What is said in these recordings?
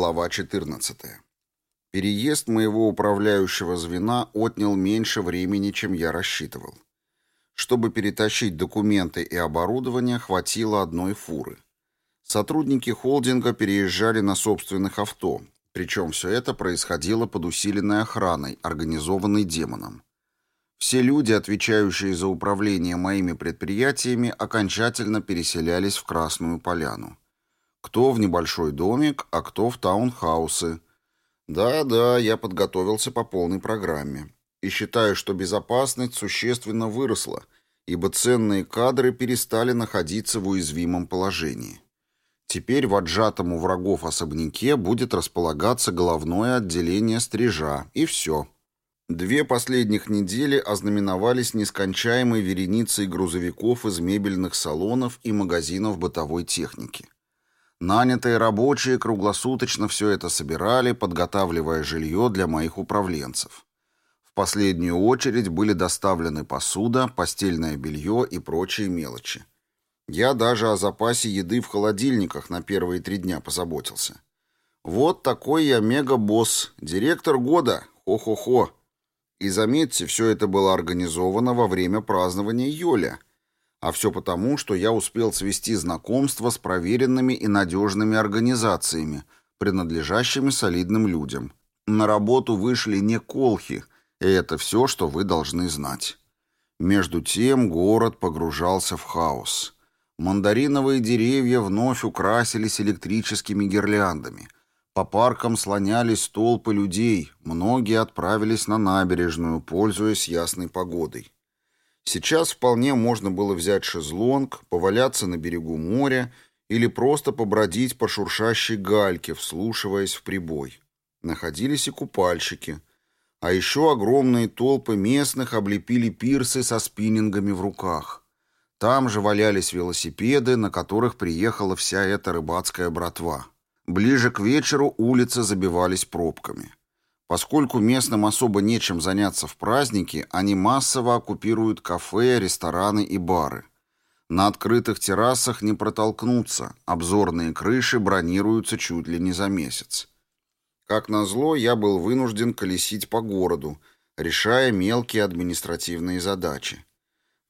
Глава 14. Переезд моего управляющего звена отнял меньше времени, чем я рассчитывал. Чтобы перетащить документы и оборудование, хватило одной фуры. Сотрудники холдинга переезжали на собственных авто, причем все это происходило под усиленной охраной, организованной демоном. Все люди, отвечающие за управление моими предприятиями, окончательно переселялись в Красную Поляну. Кто в небольшой домик, а кто в таунхаусы. Да-да, я подготовился по полной программе. И считаю, что безопасность существенно выросла, ибо ценные кадры перестали находиться в уязвимом положении. Теперь в отжатом у врагов особняке будет располагаться головное отделение стрижа, и все. Две последних недели ознаменовались нескончаемой вереницей грузовиков из мебельных салонов и магазинов бытовой техники. Нанятые рабочие круглосуточно все это собирали, подготавливая жилье для моих управленцев. В последнюю очередь были доставлены посуда, постельное белье и прочие мелочи. Я даже о запасе еды в холодильниках на первые три дня позаботился. Вот такой я мега-босс, директор года, хо-хо-хо. И заметьте, все это было организовано во время празднования Йоля. А все потому, что я успел свести знакомство с проверенными и надежными организациями, принадлежащими солидным людям. На работу вышли не колхи, и это все, что вы должны знать. Между тем город погружался в хаос. Мандариновые деревья вновь украсились электрическими гирляндами – по паркам слонялись толпы людей, многие отправились на набережную, пользуясь ясной погодой. Сейчас вполне можно было взять шезлонг, поваляться на берегу моря или просто побродить по шуршащей гальке, вслушиваясь в прибой. Находились и купальщики. А еще огромные толпы местных облепили пирсы со спиннингами в руках. Там же валялись велосипеды, на которых приехала вся эта рыбацкая братва. Ближе к вечеру улицы забивались пробками. Поскольку местным особо нечем заняться в праздники, они массово оккупируют кафе, рестораны и бары. На открытых террасах не протолкнуться, обзорные крыши бронируются чуть ли не за месяц. Как назло, я был вынужден колесить по городу, решая мелкие административные задачи.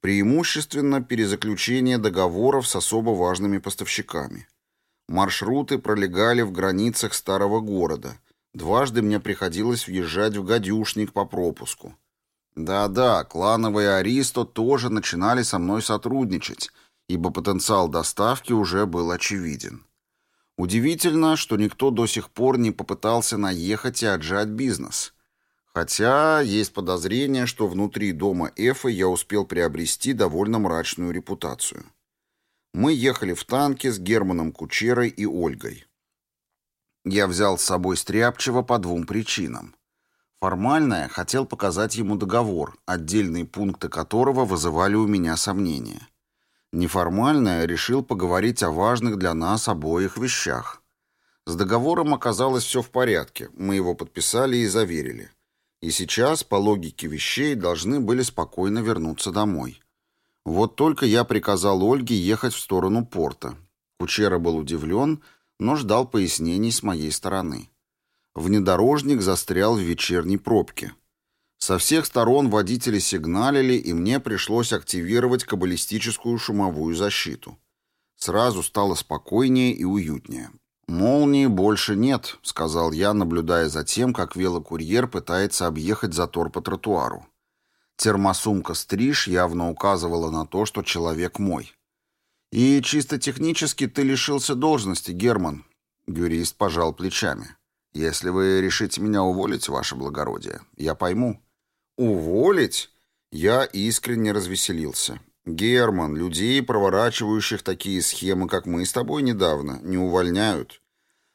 Преимущественно перезаключение договоров с особо важными поставщиками. Маршруты пролегали в границах старого города. Дважды мне приходилось въезжать в гадюшник по пропуску. Да-да, клановые Аристо тоже начинали со мной сотрудничать, ибо потенциал доставки уже был очевиден. Удивительно, что никто до сих пор не попытался наехать и отжать бизнес. Хотя есть подозрение, что внутри дома Эфы я успел приобрести довольно мрачную репутацию. Мы ехали в танке с Германом Кучерой и Ольгой. Я взял с собой Стряпчева по двум причинам. Формально я хотел показать ему договор, отдельные пункты которого вызывали у меня сомнения. Неформально я решил поговорить о важных для нас обоих вещах. С договором оказалось все в порядке, мы его подписали и заверили. И сейчас, по логике вещей, должны были спокойно вернуться домой. Вот только я приказал Ольге ехать в сторону порта. Кучера был удивлен, но ждал пояснений с моей стороны. Внедорожник застрял в вечерней пробке. Со всех сторон водители сигналили, и мне пришлось активировать каббалистическую шумовую защиту. Сразу стало спокойнее и уютнее. «Молнии больше нет», — сказал я, наблюдая за тем, как велокурьер пытается объехать затор по тротуару. Термосумка «Стриж» явно указывала на то, что человек мой. «И чисто технически ты лишился должности, Герман», — юрист пожал плечами. «Если вы решите меня уволить, ваше благородие, я пойму». «Уволить?» Я искренне развеселился. «Герман, людей, проворачивающих такие схемы, как мы с тобой недавно, не увольняют.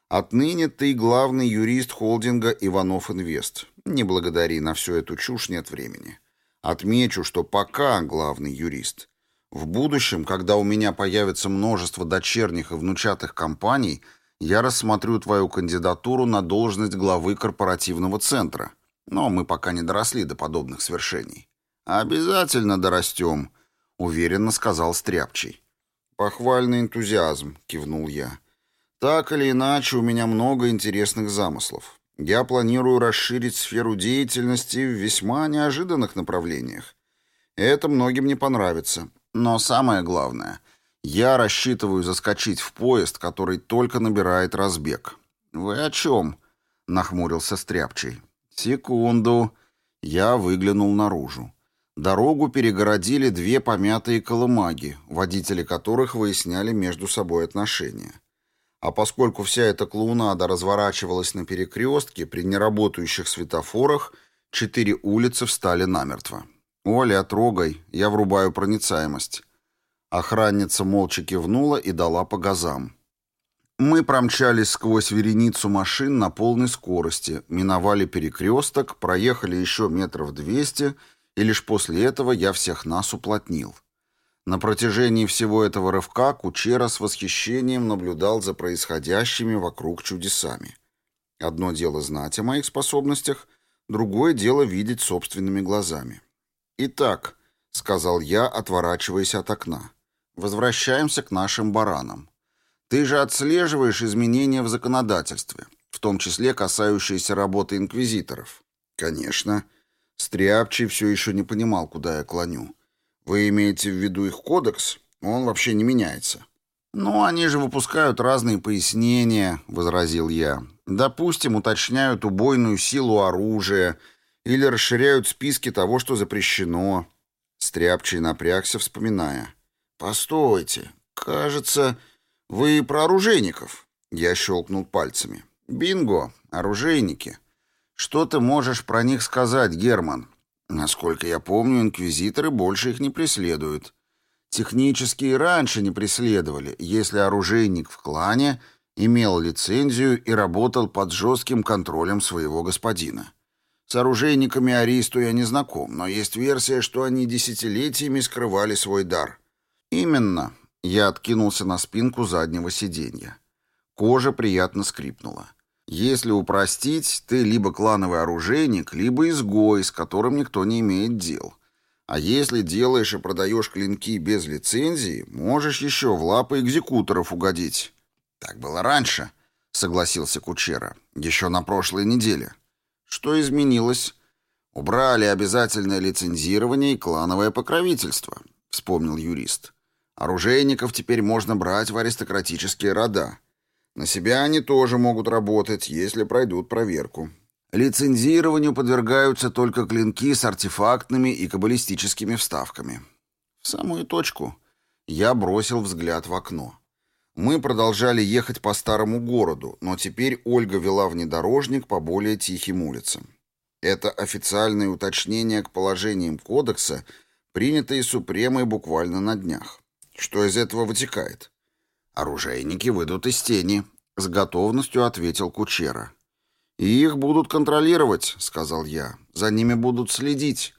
Отныне ты главный юрист холдинга «Иванов Инвест». Не благодари, на всю эту чушь нет времени». Отмечу, что пока главный юрист. В будущем, когда у меня появится множество дочерних и внучатых компаний, я рассмотрю твою кандидатуру на должность главы корпоративного центра. Но мы пока не доросли до подобных свершений. Обязательно дорастем, уверенно сказал Стряпчий. Похвальный энтузиазм, кивнул я. Так или иначе, у меня много интересных замыслов. Я планирую расширить сферу деятельности в весьма неожиданных направлениях. Это многим не понравится. Но самое главное, я рассчитываю заскочить в поезд, который только набирает разбег. «Вы о чем?» — нахмурился Стряпчий. «Секунду». Я выглянул наружу. Дорогу перегородили две помятые колымаги, водители которых выясняли между собой отношения. А поскольку вся эта клоунада разворачивалась на перекрестке при неработающих светофорах, четыре улицы встали намертво. «Оля, трогай, я врубаю проницаемость». Охранница молча кивнула и дала по газам. Мы промчались сквозь вереницу машин на полной скорости, миновали перекресток, проехали еще метров двести — и лишь после этого я всех нас уплотнил. На протяжении всего этого рывка Кучера с восхищением наблюдал за происходящими вокруг чудесами. Одно дело знать о моих способностях, другое дело видеть собственными глазами. «Итак», — сказал я, отворачиваясь от окна, — «возвращаемся к нашим баранам. Ты же отслеживаешь изменения в законодательстве, в том числе касающиеся работы инквизиторов». «Конечно», Стряпчий все еще не понимал, куда я клоню. Вы имеете в виду их кодекс? Он вообще не меняется. «Ну, они же выпускают разные пояснения», — возразил я. «Допустим, уточняют убойную силу оружия или расширяют списки того, что запрещено». Стряпчий напрягся, вспоминая. «Постойте, кажется, вы про оружейников». Я щелкнул пальцами. «Бинго, оружейники. Что ты можешь про них сказать, Герман? Насколько я помню, инквизиторы больше их не преследуют. Технически и раньше не преследовали, если оружейник в клане имел лицензию и работал под жестким контролем своего господина. С оружейниками Аристу я не знаком, но есть версия, что они десятилетиями скрывали свой дар. Именно. Я откинулся на спинку заднего сиденья. Кожа приятно скрипнула. Если упростить, ты либо клановый оружейник, либо изгой, с которым никто не имеет дел. А если делаешь и продаешь клинки без лицензии, можешь еще в лапы экзекуторов угодить. Так было раньше, согласился Кучера. Еще на прошлой неделе. Что изменилось? Убрали обязательное лицензирование и клановое покровительство, вспомнил юрист. Оружейников теперь можно брать в аристократические рода. На себя они тоже могут работать, если пройдут проверку. Лицензированию подвергаются только клинки с артефактными и каббалистическими вставками. В самую точку. Я бросил взгляд в окно. Мы продолжали ехать по старому городу, но теперь Ольга вела внедорожник по более тихим улицам. Это официальное уточнение к положениям кодекса, принятые Супремой буквально на днях. Что из этого вытекает? «Оружейники выйдут из тени», — с готовностью ответил Кучера. «И их будут контролировать», — сказал я. «За ними будут следить.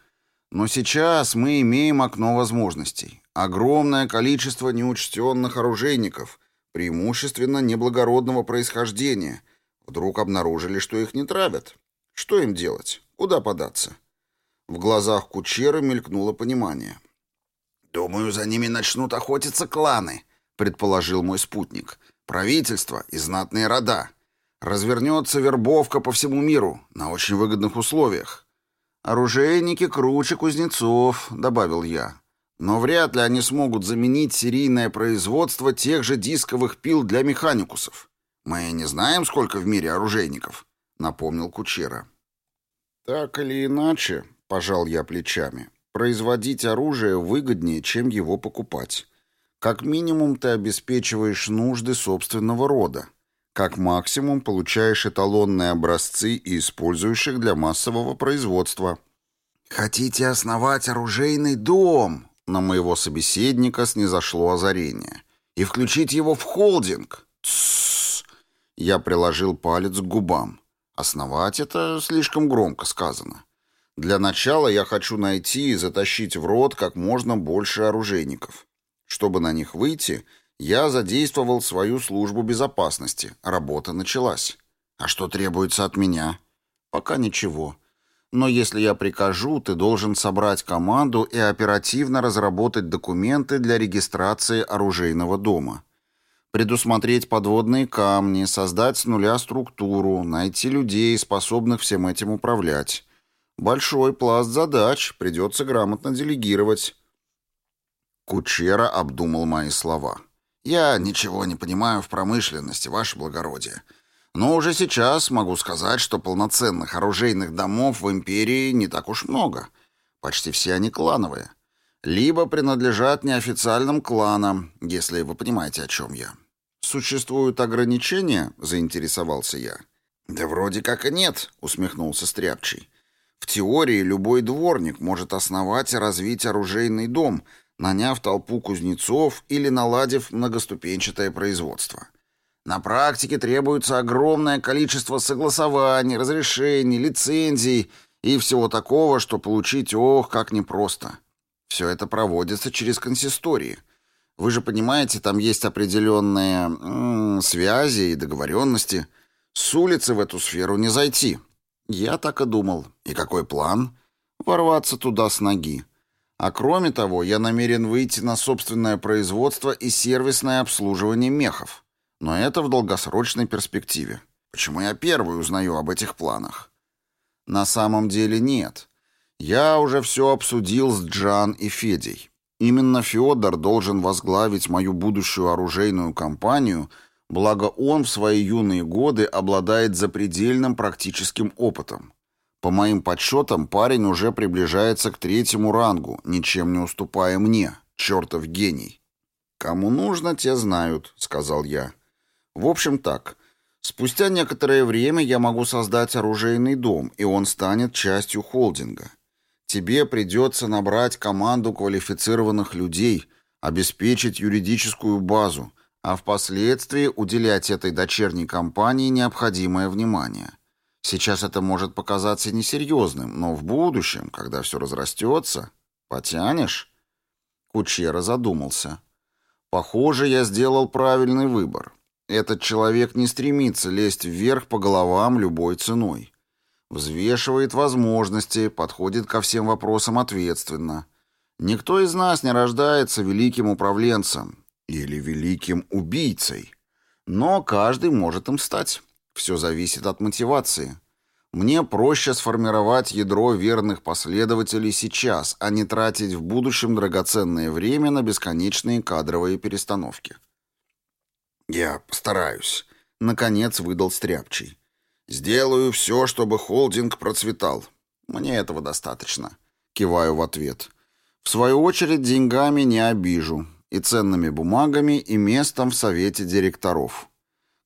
Но сейчас мы имеем окно возможностей. Огромное количество неучтенных оружейников, преимущественно неблагородного происхождения. Вдруг обнаружили, что их не травят. Что им делать? Куда податься?» В глазах Кучера мелькнуло понимание. «Думаю, за ними начнут охотиться кланы», предположил мой спутник. Правительство и знатные рода. Развернется вербовка по всему миру на очень выгодных условиях. Оружейники круче кузнецов, добавил я. Но вряд ли они смогут заменить серийное производство тех же дисковых пил для механикусов. Мы не знаем, сколько в мире оружейников, напомнил Кучера. Так или иначе, пожал я плечами, производить оружие выгоднее, чем его покупать. Как минимум ты обеспечиваешь нужды собственного рода. Как максимум получаешь эталонные образцы и используешь их для массового производства. «Хотите основать оружейный дом?» На моего собеседника снизошло озарение. «И включить его в холдинг?» «Тссс!» Я приложил палец к губам. «Основать это слишком громко сказано. Для начала я хочу найти и затащить в рот как можно больше оружейников. Чтобы на них выйти, я задействовал свою службу безопасности. Работа началась. А что требуется от меня? Пока ничего. Но если я прикажу, ты должен собрать команду и оперативно разработать документы для регистрации оружейного дома. Предусмотреть подводные камни, создать с нуля структуру, найти людей, способных всем этим управлять. Большой пласт задач, придется грамотно делегировать. Кучера обдумал мои слова. «Я ничего не понимаю в промышленности, ваше благородие. Но уже сейчас могу сказать, что полноценных оружейных домов в империи не так уж много. Почти все они клановые. Либо принадлежат неофициальным кланам, если вы понимаете, о чем я. Существуют ограничения?» — заинтересовался я. «Да вроде как и нет», — усмехнулся Стряпчий. В теории любой дворник может основать и развить оружейный дом, наняв толпу кузнецов или наладив многоступенчатое производство. На практике требуется огромное количество согласований, разрешений, лицензий и всего такого, что получить ох, как непросто. Все это проводится через консистории. Вы же понимаете, там есть определенные м -м, связи и договоренности. С улицы в эту сферу не зайти. Я так и думал. И какой план? Ворваться туда с ноги. А кроме того, я намерен выйти на собственное производство и сервисное обслуживание мехов. Но это в долгосрочной перспективе. Почему я первый узнаю об этих планах? На самом деле нет. Я уже все обсудил с Джан и Федей. Именно Федор должен возглавить мою будущую оружейную компанию – благо он в свои юные годы обладает запредельным практическим опытом. По моим подсчетам, парень уже приближается к третьему рангу, ничем не уступая мне, чертов гений. «Кому нужно, те знают», — сказал я. «В общем так, спустя некоторое время я могу создать оружейный дом, и он станет частью холдинга. Тебе придется набрать команду квалифицированных людей, обеспечить юридическую базу, а впоследствии уделять этой дочерней компании необходимое внимание. Сейчас это может показаться несерьезным, но в будущем, когда все разрастется, потянешь? Кучера задумался. Похоже, я сделал правильный выбор. Этот человек не стремится лезть вверх по головам любой ценой. Взвешивает возможности, подходит ко всем вопросам ответственно. Никто из нас не рождается великим управленцем, или великим убийцей. Но каждый может им стать. Все зависит от мотивации. Мне проще сформировать ядро верных последователей сейчас, а не тратить в будущем драгоценное время на бесконечные кадровые перестановки. «Я постараюсь», — наконец выдал Стряпчий. «Сделаю все, чтобы холдинг процветал. Мне этого достаточно», — киваю в ответ. «В свою очередь деньгами не обижу и ценными бумагами, и местом в совете директоров.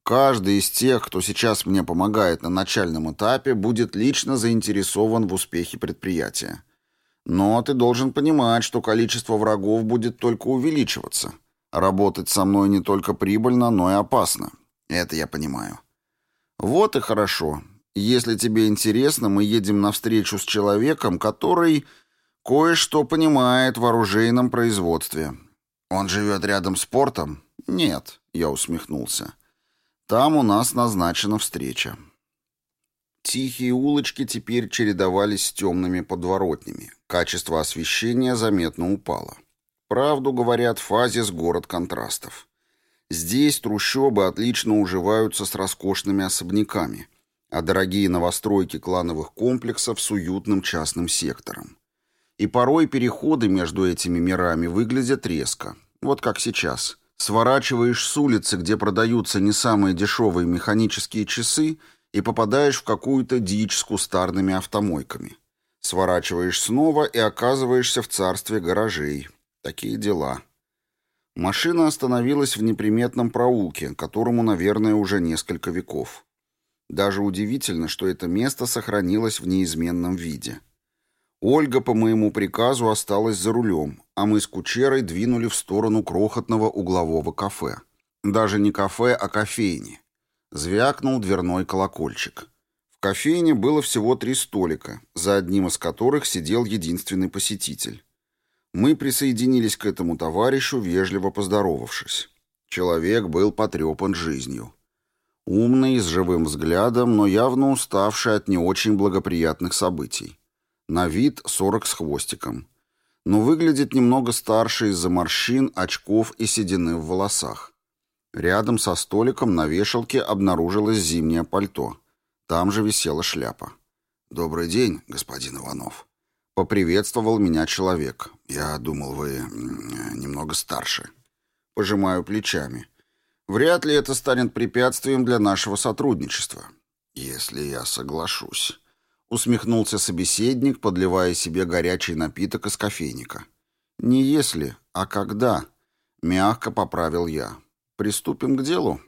Каждый из тех, кто сейчас мне помогает на начальном этапе, будет лично заинтересован в успехе предприятия. Но ты должен понимать, что количество врагов будет только увеличиваться. Работать со мной не только прибыльно, но и опасно. Это я понимаю. Вот и хорошо. Если тебе интересно, мы едем навстречу с человеком, который кое-что понимает в оружейном производстве. «Он живет рядом с портом?» «Нет», — я усмехнулся. «Там у нас назначена встреча». Тихие улочки теперь чередовались с темными подворотнями. Качество освещения заметно упало. Правду говорят, фазис — город контрастов. Здесь трущобы отлично уживаются с роскошными особняками, а дорогие новостройки клановых комплексов с уютным частным сектором. И порой переходы между этими мирами выглядят резко. Вот как сейчас. Сворачиваешь с улицы, где продаются не самые дешевые механические часы, и попадаешь в какую-то дичь с кустарными автомойками. Сворачиваешь снова и оказываешься в царстве гаражей. Такие дела. Машина остановилась в неприметном проулке, которому, наверное, уже несколько веков. Даже удивительно, что это место сохранилось в неизменном виде. Ольга по моему приказу осталась за рулем, а мы с кучерой двинули в сторону крохотного углового кафе. Даже не кафе, а кофейни. Звякнул дверной колокольчик. В кофейне было всего три столика, за одним из которых сидел единственный посетитель. Мы присоединились к этому товарищу, вежливо поздоровавшись. Человек был потрепан жизнью. Умный, с живым взглядом, но явно уставший от не очень благоприятных событий. На вид 40 с хвостиком. Но выглядит немного старше из-за морщин, очков и седины в волосах. Рядом со столиком на вешалке обнаружилось зимнее пальто. Там же висела шляпа. «Добрый день, господин Иванов». Поприветствовал меня человек. «Я думал, вы немного старше». Пожимаю плечами. «Вряд ли это станет препятствием для нашего сотрудничества». «Если я соглашусь». Усмехнулся собеседник, подливая себе горячий напиток из кофейника. «Не если, а когда?» Мягко поправил я. «Приступим к делу?»